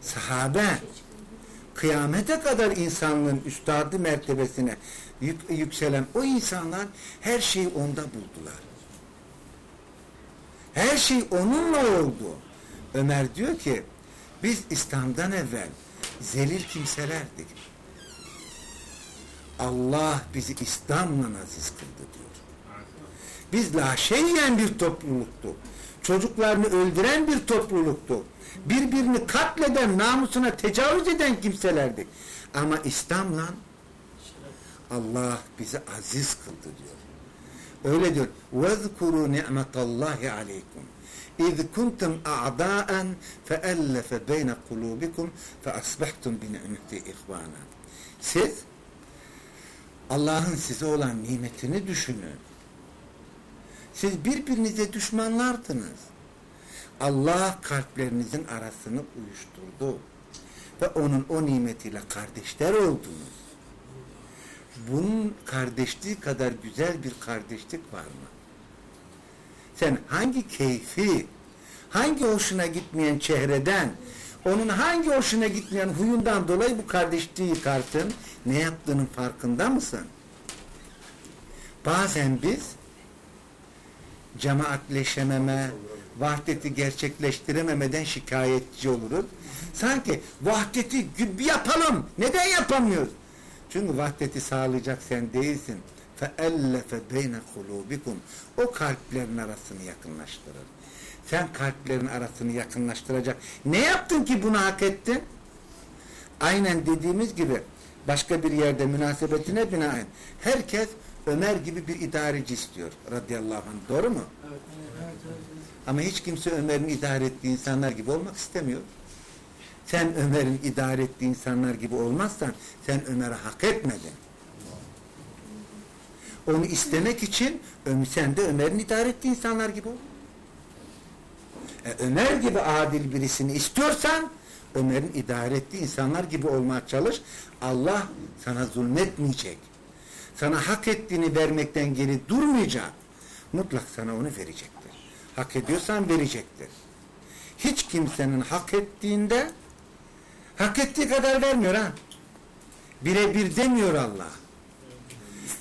Sahabe kıyamete kadar insanlığın üstadı mertebesine yük- yükselen o insanlar her şeyi onda buldular. Her şey onunla oldu. Ömer diyor ki biz İslam'dan evvel zelil kimselerdik. Allah bizi İslam'la aziz kıldı diyor. Biz laşeyen bir topluluktuk. Çocuklarını öldüren bir topluluktuk. Birbirini katleden, namusuna tecavüz eden kimselerdik. Ama İslam'la Allah bizi aziz kıldı diyor. Öyle diyor. وَذْكُرُوا نِعْمَةَ اللّٰهِ عَلَيْكُمْ اِذْ كُنْتُمْ اَعْدَاءً فَأَلَّفَ بَيْنَ قُلُوبِكُمْ فَأَصْبَحْتُمْ بِنِعْمَةِ اِخْوَانًا Siz Allah'ın size olan nimetini düşünün. Siz birbirinize düşmanlardınız. Allah kalplerinizin arasını uyuşturdu. Ve onun o nimetiyle kardeşler oldunuz. Bunun kardeşliği kadar güzel bir kardeşlik var mı? Sen hangi keyfi, hangi hoşuna gitmeyen çehreden, onun hangi hoşuna gitmeyen huyundan dolayı bu kardeşliği yıkarsın, ne yaptığının farkında mısın? Bazen biz cemaatleşememe, vahdeti gerçekleştirememeden şikayetçi oluruz. Sanki vahdeti yapalım. Neden yapamıyoruz? Çünkü vahdeti sağlayacak sen değilsin. فَاَلَّفَ بَيْنَ قُلُوبِكُمْ O kalplerin arasını yakınlaştırır. Sen kalplerin arasını yakınlaştıracak. Ne yaptın ki bunu hak ettin? Aynen dediğimiz gibi başka bir yerde münasebetine binaen herkes Ömer gibi bir idareci istiyor radıyallahu anh. Doğru mu? Evet. Ama hiç kimse Ömer'in idare ettiği insanlar gibi olmak istemiyor. Sen Ömer'in idare ettiği insanlar gibi olmazsan sen Ömer'i hak etmedin. Onu istemek için sen de Ömer'in idare ettiği insanlar gibi ol. E, Ömer gibi adil birisini istiyorsan Ömer'in idare ettiği insanlar gibi olmaya çalış. Allah sana zulmetmeyecek. Sana hak ettiğini vermekten geri durmayacak. Mutlak sana onu verecektir. Hak ediyorsan verecektir. Hiç kimsenin hak ettiğinde hak ettiği kadar vermiyor ha. Birebir demiyor Allah.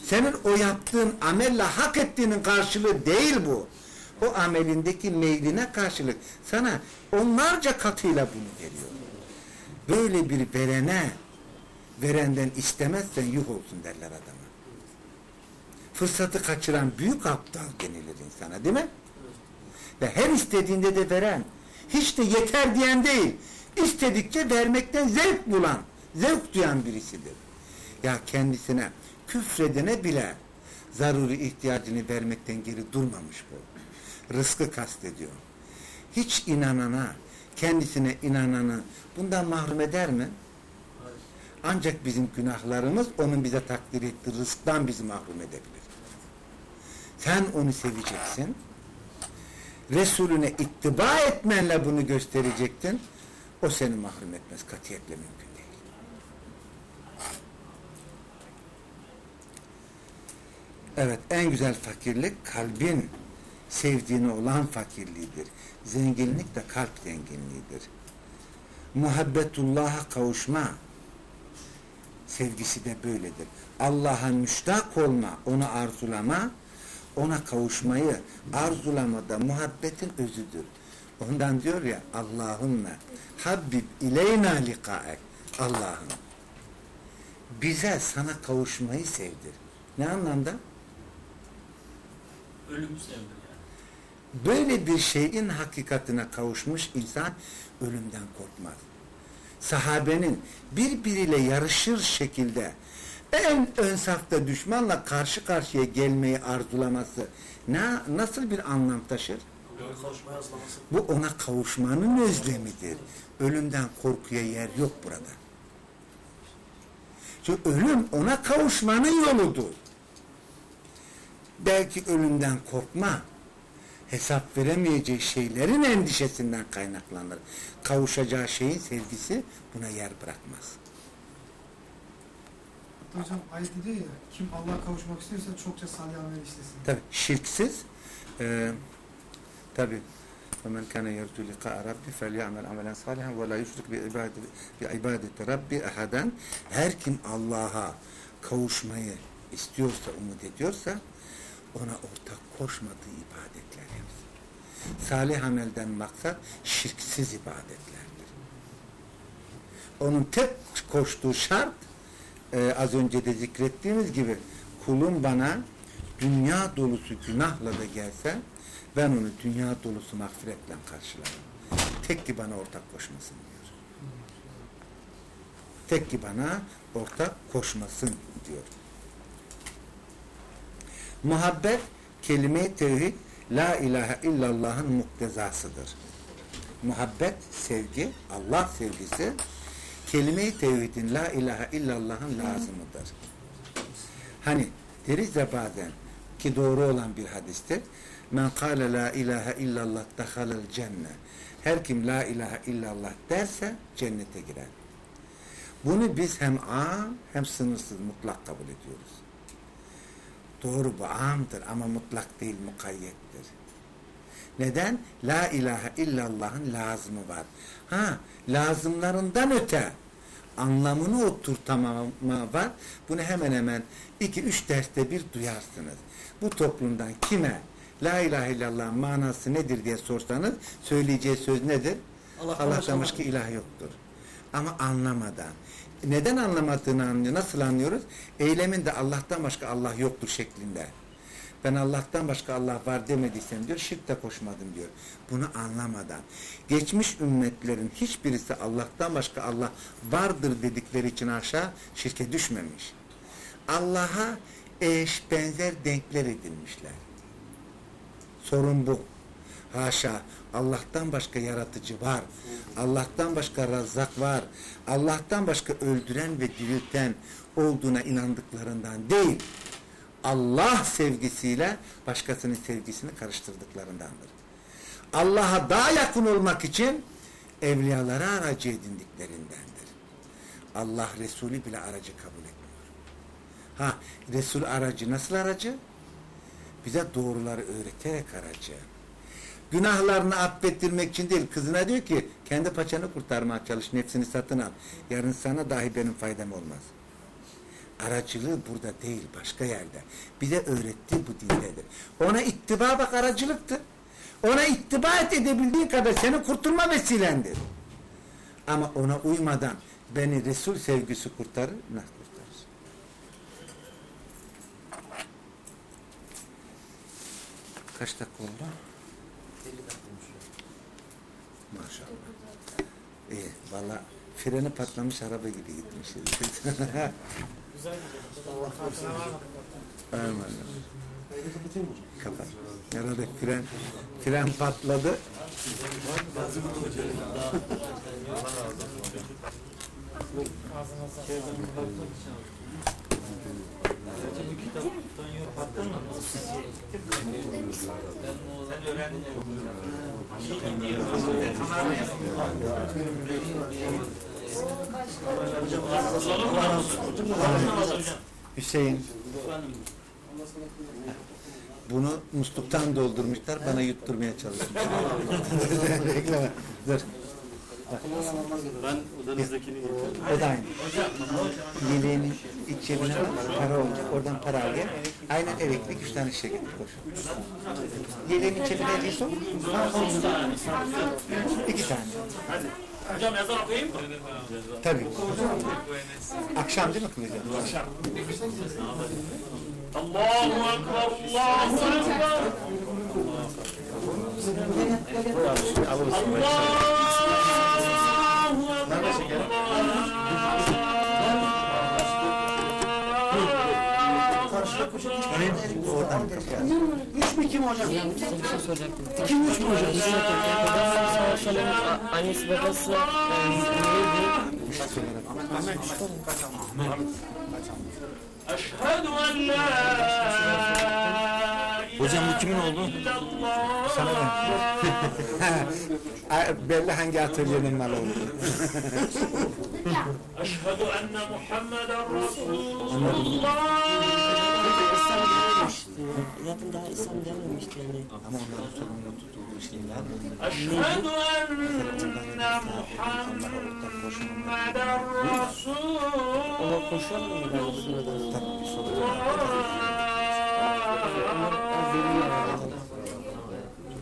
Senin o yaptığın amelle hak ettiğinin karşılığı değil bu. O amelindeki meyline karşılık sana onlarca katıyla bunu veriyor. Böyle bir verene verenden istemezsen yuh olsun derler adama. Fırsatı kaçıran büyük aptal denilir insana değil mi? Ve her istediğinde de veren, hiç de yeter diyen değil, istedikçe vermekten zevk bulan, zevk duyan birisidir. Ya kendisine küfredene bile zaruri ihtiyacını vermekten geri durmamış bu. Rızkı kastediyor. Hiç inanana, kendisine inananı bundan mahrum eder mi? Ancak bizim günahlarımız onun bize takdir ettiği rızktan bizi mahrum edebilir. Sen onu seveceksin. Resulüne ittiba etmenle bunu gösterecektin. O seni mahrum etmez. Katiyetle mümkün değil. Evet, en güzel fakirlik kalbin sevdiğini olan fakirliğidir. Zenginlik de kalp zenginliğidir. Muhabbetullah'a kavuşma sevgisi de böyledir. Allah'a müştak olma, onu arzulama, ona kavuşmayı arzulamada muhabbetin özüdür. Ondan diyor ya Allahümme Habib ileyna likaek Allah'ım bize sana kavuşmayı sevdir. Ne anlamda? Ölüm sevdir yani. Böyle bir şeyin hakikatine kavuşmuş insan ölümden korkmaz. Sahabenin birbiriyle yarışır şekilde en ön safta düşmanla karşı karşıya gelmeyi arzulaması ne, nasıl bir anlam taşır? Bu ona kavuşmanın özlemidir. Ölümden korkuya yer yok burada. Çünkü ölüm ona kavuşmanın yoludur. Belki ölümden korkma, hesap veremeyeceği şeylerin endişesinden kaynaklanır. Kavuşacağı şeyin sevgisi buna yer bırakmaz. Hocam ayet diyor ya, kim Allah'a kavuşmak istiyorsa çokça salih amel işlesin. Tabi şirksiz e, tabi وَمَنْ كَانَ يَرْجُ لِقَاءَ رَبِّ فَلْيَعْمَلْ عَمَلًا صَالِحًا وَلَا يُشْرِكْ بِعِبَادَةِ رَبِّ اَحَدًا Her kim Allah'a kavuşmayı istiyorsa, umut ediyorsa ona ortak koşmadığı ibadetler yapsın. Salih amelden maksat şirksiz ibadetlerdir. Onun tek koştuğu şart e, az önce de zikrettiğimiz gibi kulum bana dünya dolusu günahla da gelse ben onu dünya dolusu mağfiretle karşılarım. Tek ki bana ortak koşmasın diyor. Tek ki bana ortak koşmasın diyor. Muhabbet kelime-i tevhid la ilahe illallah'ın muktezasıdır. Muhabbet, sevgi, Allah sevgisi kelime-i tevhidin la ilahe illallah'ın lazımıdır. Hani deriz ya bazen ki doğru olan bir hadistir. Men kâle la ilahe illallah dehalel cenne. Her kim la ilahe illallah derse cennete girer. Bunu biz hem am hem sınırsız mutlak kabul ediyoruz. Doğru bu amdır ama mutlak değil mukayyettir. Neden? La ilahe illallah'ın lazımı var. Ha, lazımlarından öte anlamını oturtamama var. Bunu hemen hemen iki üç derste bir duyarsınız. Bu toplumdan kime La ilahe illallah manası nedir diye sorsanız söyleyeceği söz nedir? Allah Allah'tan başka ilah yoktur. Ama anlamadan. Neden anlamadığını anlıyor. Nasıl anlıyoruz? Eyleminde Allah'tan başka Allah yoktur şeklinde. Ben Allah'tan başka Allah var demediysem diyor, şirk de koşmadım diyor. Bunu anlamadan. Geçmiş ümmetlerin hiçbirisi Allah'tan başka Allah vardır dedikleri için aşağı şirke düşmemiş. Allah'a eş, benzer denkler edilmişler. Sorun bu. Haşa. Allah'tan başka yaratıcı var. Allah'tan başka razzak var. Allah'tan başka öldüren ve dirilten olduğuna inandıklarından değil. Allah sevgisiyle başkasının sevgisini karıştırdıklarındandır. Allah'a daha yakın olmak için evliyalara aracı edindiklerindendir. Allah Resulü bile aracı kabul etmiyor. Ha, Resul aracı nasıl aracı? Bize doğruları öğreterek aracı. Günahlarını affettirmek için değil, kızına diyor ki kendi paçanı kurtarmaya çalış, nefsini satın al. Yarın sana dahi benim faydam olmaz. Aracılığı burada değil, başka yerde. Bize öğrettiği bu dindedir. Ona ittiba bak aracılıktır. Ona ittiba et edebildiğin kadar senin kurtulma vesilendir. Ama ona uymadan beni Resul sevgisi kurtarır, nasıl kurtarır? Kaç dakika oldu? Maşallah. İyi, valla freni patlamış araba gibi gitmişiz. Güzel gidiyor. Aman. Hocam? Kapat. Herhalde fren, fren patladı. Sen öğrendin mi? Hüseyin. Bunu musluktan doldurmuşlar, bana yutturmaya çalışmışlar. Bekleme, Dur. Ben odanızdakini getirdim. O da aynı. Yeleğinin iç cebine bak, para olacak. Oradan para al gel. Aynen elektrik üç tane şişe getir koş. Yeleğin iç cebine hediyesi olur mu? İki tane. Hocam yazar okuyayım mı? Tabii. Akşam değil mi kılacağız? Akşam. Allahu Ekber, Allahu Ekber. Allahu Koşun. Oradan kapı. Üç mü kim hocam? Bir şey soracaktım. Üç mü hocam? Annesi babası e, neydi? Eşhedü en la Hocam bu kimin oldu? Sana ben. Belli hangi atölyenin malı oldu. Eşhedü enne Muhammeden Resulullah. Zaten daha İslam gelmemişti yani. Ama onların sorumlu tutulduğu şeyler. Eşhedü enne Muhammeden Resulullah. Ona koşuyor mu ben sırada?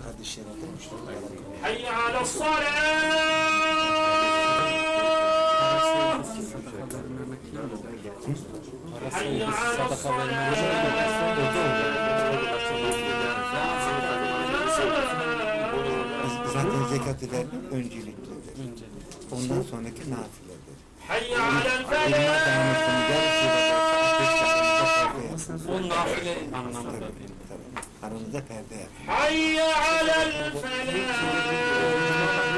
Hadi şerifte müşteriler. حي على الصلاة حي على الصلاة Zekat ile önceliklidir. Ondan sonraki nafiledir. Hayya alel felak. O nafile anlamında. Aranızda perde. Hayya alel felak.